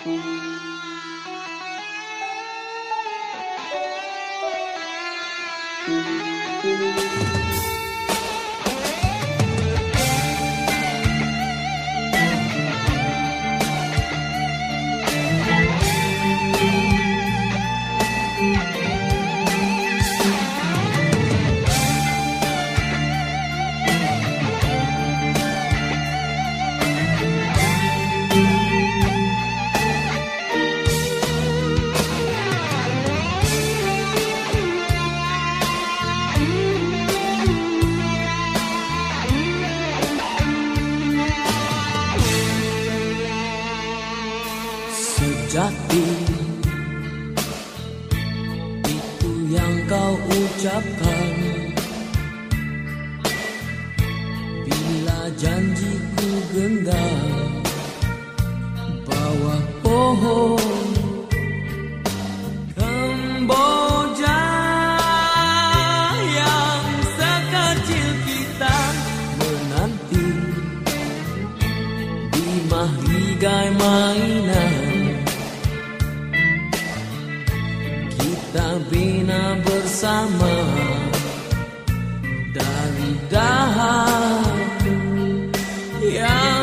Thank you. Yang kau ucapkan. Bila janjiku genggam Bawah pohon Kemboja Yang sekecil kita Menanti Di mahligai mainan. Kita bina bersama Dari dahan Yang